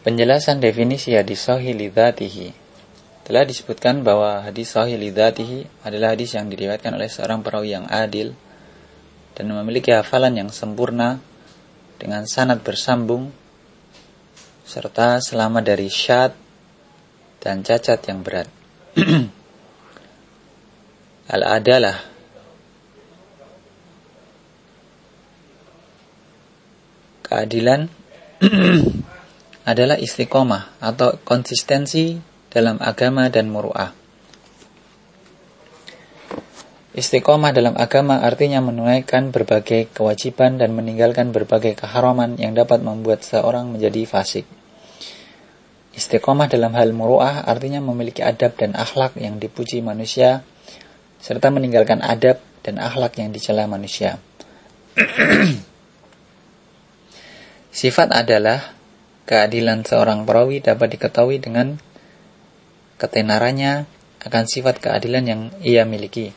Penjelasan definisi hadis sahih lidzatihi. Telah disebutkan bahwa hadis sahih lidzatihi adalah hadis yang diriwayatkan oleh seorang perawi yang adil dan memiliki hafalan yang sempurna dengan sanad bersambung serta selama dari syad dan cacat yang berat. Al-adalah keadilan adalah istiqomah atau konsistensi dalam agama dan muru'ah. Istiqomah dalam agama artinya menunaikan berbagai kewajiban dan meninggalkan berbagai keharaman yang dapat membuat seorang menjadi fasik. Istiqomah dalam hal muru'ah artinya memiliki adab dan akhlak yang dipuji manusia, serta meninggalkan adab dan akhlak yang dicela manusia. Sifat adalah keadilan seorang perawi dapat diketahui dengan ketenarannya akan sifat keadilan yang ia miliki.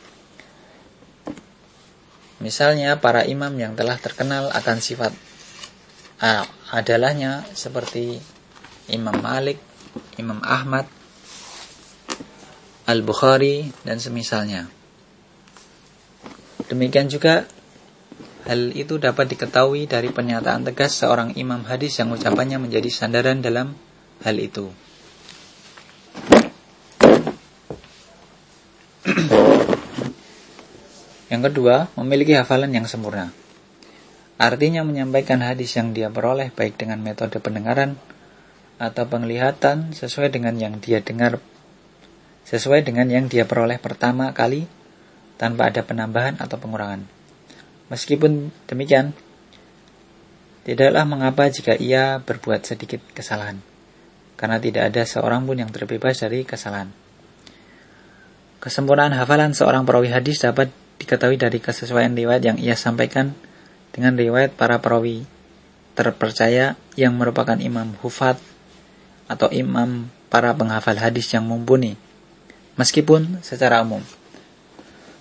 Misalnya para imam yang telah terkenal akan sifat adalahnya seperti Imam Malik, Imam Ahmad, Al-Bukhari, dan semisalnya. Demikian juga Hal itu dapat diketahui dari pernyataan tegas seorang imam hadis yang ucapannya menjadi sandaran dalam hal itu. yang kedua, memiliki hafalan yang sempurna. Artinya menyampaikan hadis yang dia peroleh baik dengan metode pendengaran atau penglihatan sesuai dengan yang dia dengar sesuai dengan yang dia peroleh pertama kali tanpa ada penambahan atau pengurangan. Meskipun demikian, tidaklah mengapa jika ia berbuat sedikit kesalahan, karena tidak ada seorang pun yang terbebas dari kesalahan. Kesempurnaan hafalan seorang perawi hadis dapat diketahui dari kesesuaian riwayat yang ia sampaikan dengan riwayat para perawi terpercaya yang merupakan imam hufat atau imam para penghafal hadis yang mumpuni, meskipun secara umum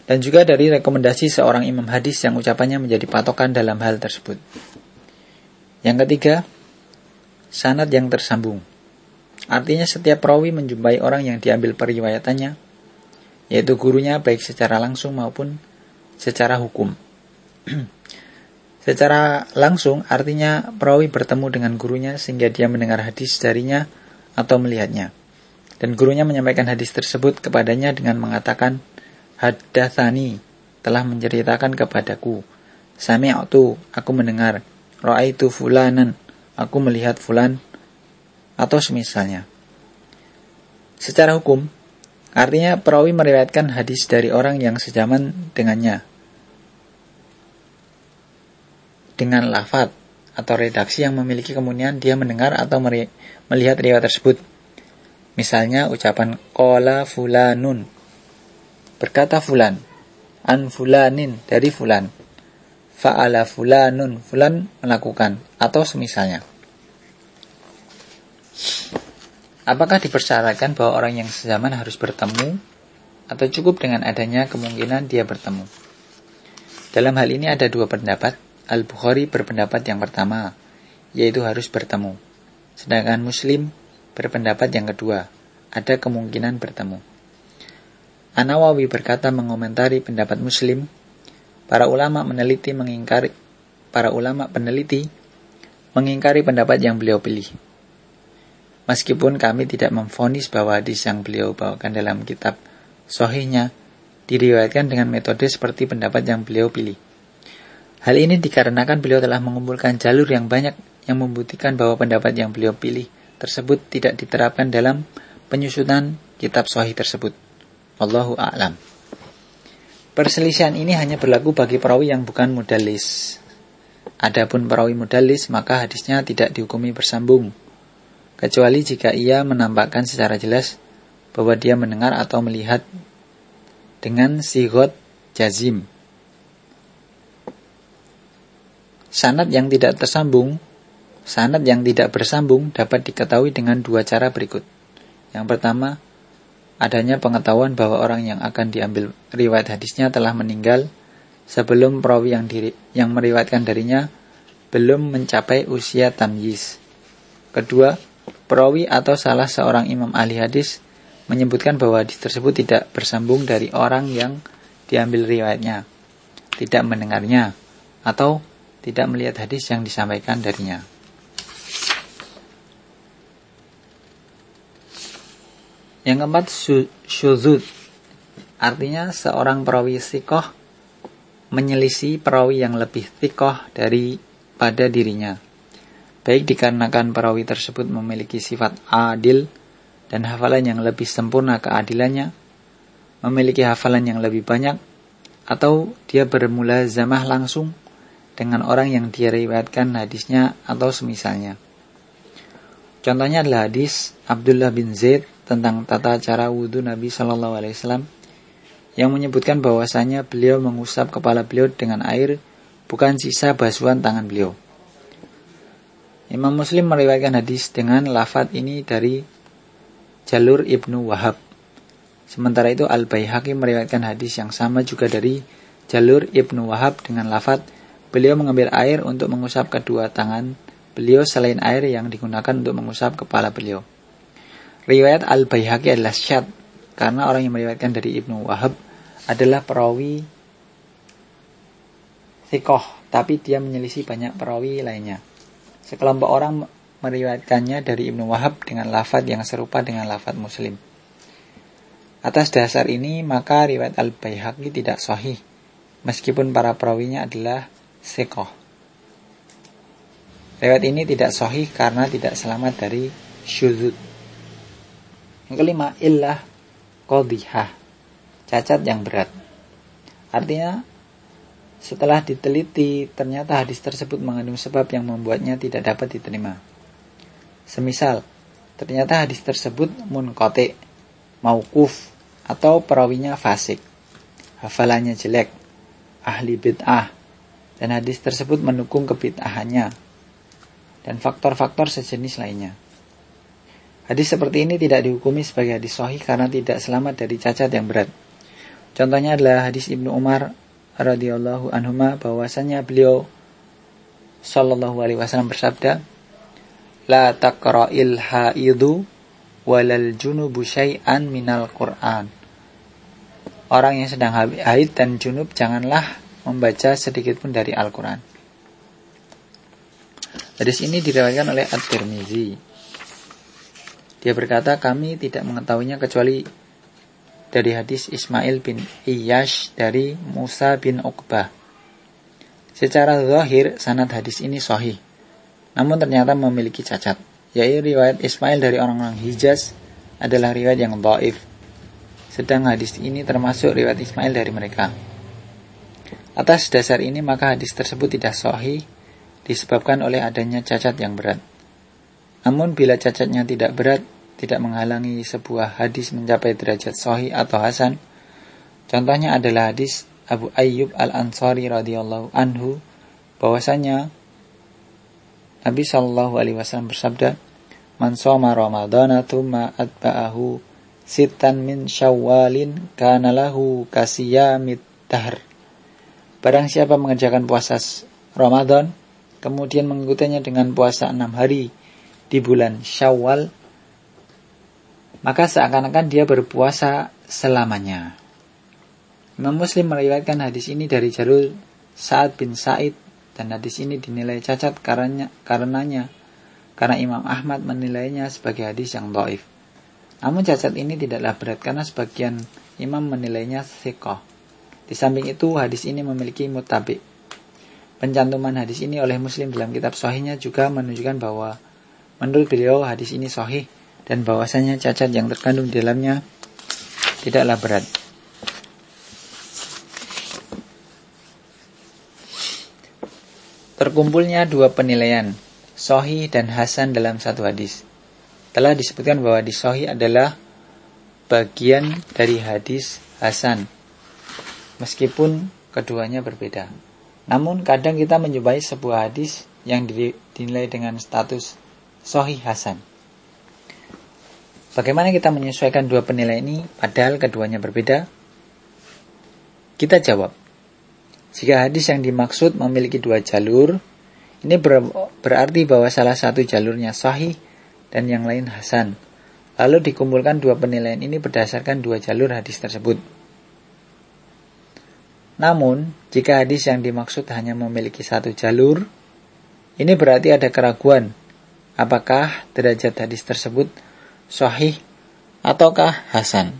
dan juga dari rekomendasi seorang imam hadis yang ucapannya menjadi patokan dalam hal tersebut. Yang ketiga, sanad yang tersambung. Artinya setiap perawi menjumpai orang yang diambil periwayatannya, yaitu gurunya baik secara langsung maupun secara hukum. secara langsung artinya perawi bertemu dengan gurunya sehingga dia mendengar hadis darinya atau melihatnya. Dan gurunya menyampaikan hadis tersebut kepadanya dengan mengatakan, Haddathani telah menceritakan kepadaku. Sami'tu, aku mendengar. Ra'aitu fulanan, aku melihat fulan atau semisalnya. Secara hukum, artinya perawi meriwayatkan hadis dari orang yang sejaman dengannya. Dengan lafat atau redaksi yang memiliki kemunian dia mendengar atau melihat riwayat tersebut. Misalnya ucapan kola fulanun Berkata fulan, an fulanin dari fulan. Fa'ala fulanun, fulan melakukan atau semisalnya. Apakah dipersyaratkan bahwa orang yang sezaman harus bertemu atau cukup dengan adanya kemungkinan dia bertemu? Dalam hal ini ada dua pendapat. Al-Bukhari berpendapat yang pertama, yaitu harus bertemu. Sedangkan Muslim berpendapat yang kedua, ada kemungkinan bertemu. An-Nawawi berkata mengomentari pendapat Muslim, para ulama meneliti mengingkari para ulama peneliti mengingkari pendapat yang beliau pilih. Meskipun kami tidak memfonis bahwa hadis yang beliau bawakan dalam kitab sohihnya diriwayatkan dengan metode seperti pendapat yang beliau pilih. Hal ini dikarenakan beliau telah mengumpulkan jalur yang banyak yang membuktikan bahwa pendapat yang beliau pilih tersebut tidak diterapkan dalam penyusunan kitab sohih tersebut. Allahu a'lam. Perselisihan ini hanya berlaku bagi perawi yang bukan mudalis. Adapun perawi mudalis maka hadisnya tidak dihukumi bersambung kecuali jika ia menampakkan secara jelas bahwa dia mendengar atau melihat dengan sigot jazim. Sanad yang tidak tersambung, sanad yang tidak bersambung dapat diketahui dengan dua cara berikut. Yang pertama, adanya pengetahuan bahwa orang yang akan diambil riwayat hadisnya telah meninggal sebelum perawi yang diri, yang meriwayatkan darinya belum mencapai usia tamyiz. Kedua, perawi atau salah seorang imam ahli hadis menyebutkan bahwa hadis tersebut tidak bersambung dari orang yang diambil riwayatnya, tidak mendengarnya, atau tidak melihat hadis yang disampaikan darinya. Yang keempat, syuzud. Artinya seorang perawi sikoh menyelisi perawi yang lebih sikoh dari pada dirinya. Baik dikarenakan perawi tersebut memiliki sifat adil dan hafalan yang lebih sempurna keadilannya, memiliki hafalan yang lebih banyak, atau dia bermula zamah langsung dengan orang yang dia riwayatkan hadisnya atau semisalnya. Contohnya adalah hadis Abdullah bin Zaid tentang tata cara wudhu Nabi Shallallahu Alaihi Wasallam yang menyebutkan bahwasanya beliau mengusap kepala beliau dengan air bukan sisa basuhan tangan beliau. Imam Muslim meriwayatkan hadis dengan lafat ini dari jalur Ibnu Wahab. Sementara itu Al-Baihaqi meriwayatkan hadis yang sama juga dari jalur Ibnu Wahab dengan lafat beliau mengambil air untuk mengusap kedua tangan beliau selain air yang digunakan untuk mengusap kepala beliau. Riwayat Al-Baihaqi adalah syad karena orang yang meriwayatkan dari Ibnu Wahab adalah perawi sikoh, tapi dia menyelisih banyak perawi lainnya. Sekelompok orang meriwayatkannya dari Ibnu Wahab dengan lafad yang serupa dengan lafad Muslim. Atas dasar ini, maka riwayat Al-Baihaqi tidak sahih, meskipun para perawinya adalah sikoh. Riwayat ini tidak sahih karena tidak selamat dari syuzud. Yang kelima, illah kodihah, cacat yang berat. Artinya, setelah diteliti, ternyata hadis tersebut mengandung sebab yang membuatnya tidak dapat diterima. Semisal, ternyata hadis tersebut munkote, maukuf, atau perawinya fasik, hafalannya jelek, ahli bid'ah, dan hadis tersebut mendukung kebid'ahannya, dan faktor-faktor sejenis lainnya. Hadis seperti ini tidak dihukumi sebagai hadis sahih karena tidak selamat dari cacat yang berat. Contohnya adalah hadis Ibnu Umar radhiyallahu anhuma bahwasanya beliau sallallahu alaihi wasallam bersabda, "La taqra'il haidu walal junubu syai'an minal Qur'an." Orang yang sedang haid dan junub janganlah membaca sedikit pun dari Al-Qur'an. Hadis ini diriwayatkan oleh At-Tirmizi. Dia berkata, kami tidak mengetahuinya kecuali dari hadis Ismail bin Iyash dari Musa bin Uqbah. Secara zahir, sanad hadis ini sahih. Namun ternyata memiliki cacat. Yaitu riwayat Ismail dari orang-orang Hijaz adalah riwayat yang dhaif. Sedang hadis ini termasuk riwayat Ismail dari mereka. Atas dasar ini maka hadis tersebut tidak sahih disebabkan oleh adanya cacat yang berat. Namun bila cacatnya tidak berat, tidak menghalangi sebuah hadis mencapai derajat sahih atau hasan. Contohnya adalah hadis Abu Ayyub Al-Ansari radhiyallahu anhu bahwasanya Nabi Shallallahu alaihi wasallam bersabda, "Man shoma Ramadhana tsumma atba'ahu sitan min Syawalin kana lahu kasiyamid dahr." Barang siapa mengerjakan puasa Ramadan kemudian mengikutinya dengan puasa enam hari di bulan Syawal, maka seakan-akan dia berpuasa selamanya. Imam Muslim meriwayatkan hadis ini dari jalur Sa'ad bin Sa'id dan hadis ini dinilai cacat karenanya, karenanya karena Imam Ahmad menilainya sebagai hadis yang doif. Namun cacat ini tidaklah berat karena sebagian imam menilainya sekoh. Di samping itu hadis ini memiliki mutabik Pencantuman hadis ini oleh Muslim dalam kitab sahihnya juga menunjukkan bahwa menurut beliau hadis ini sahih dan bahwasanya cacat yang terkandung di dalamnya tidaklah berat. Terkumpulnya dua penilaian, sahih dan hasan dalam satu hadis. Telah disebutkan bahwa hadis sahih adalah bagian dari hadis hasan, meskipun keduanya berbeda. Namun kadang kita menjumpai sebuah hadis yang dinilai dengan status sohi hasan. Bagaimana kita menyesuaikan dua penilaian ini padahal keduanya berbeda? Kita jawab. Jika hadis yang dimaksud memiliki dua jalur, ini ber berarti bahwa salah satu jalurnya sahih dan yang lain hasan. Lalu dikumpulkan dua penilaian ini berdasarkan dua jalur hadis tersebut. Namun, jika hadis yang dimaksud hanya memiliki satu jalur, ini berarti ada keraguan apakah derajat hadis tersebut sahih ataukah hasan.